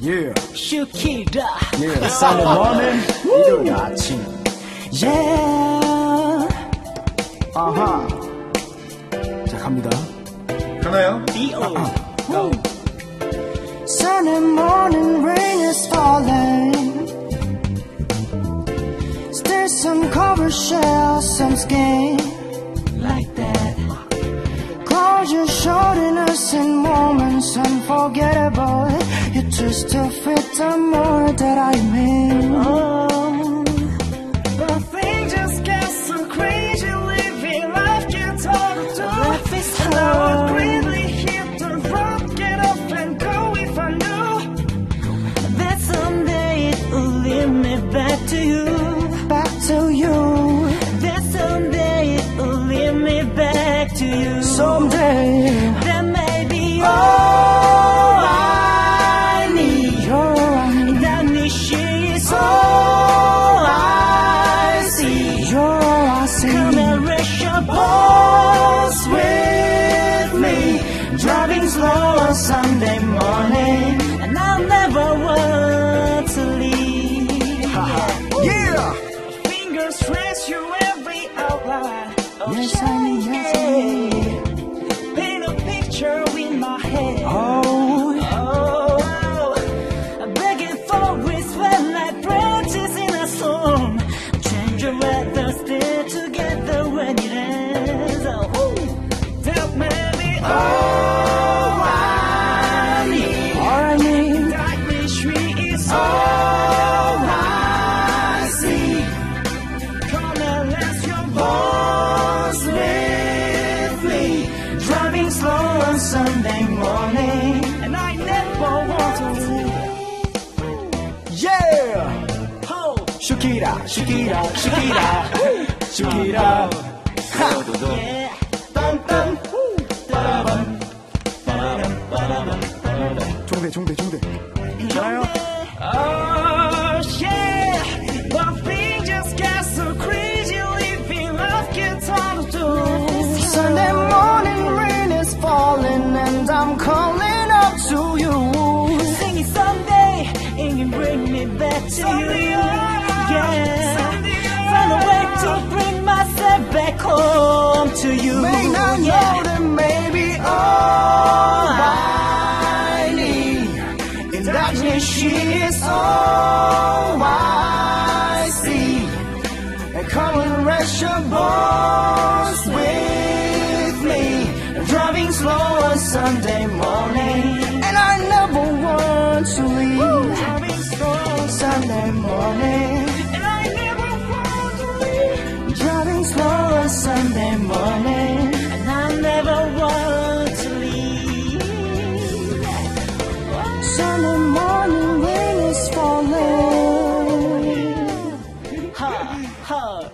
Yeah, 슈키라 yeah. Sunday morning, 일요일 아침. yeah 아하. 자, 갑니다. 가나요? D.O. Sunday morning rain is falling. Still some cover shell, some skin. like that Close your shoulders in moments unforgettable. You twist to fit the mood that in. oh Yes, I need, yes, I. Paint a picture Sunday morning, and I never want to leave. Yeah! Shakira, Shakira, Shakira, Shakira. Ha! Dum dum, ba dum, ba dum, ba dum, ba dum. 중대, 중대, 중대. And you bring me back to you. Yeah, find a way to bring myself back home to you. May not know that maybe all I need, and that means she is all I see. And come and rest your bones with me, driving slow on Sunday morning, I never want to leave. Sunday morning, and I never want to leave. Driving slow on Sunday morning, and I never want to leave. Sunday morning, rain is falling. Ha ha.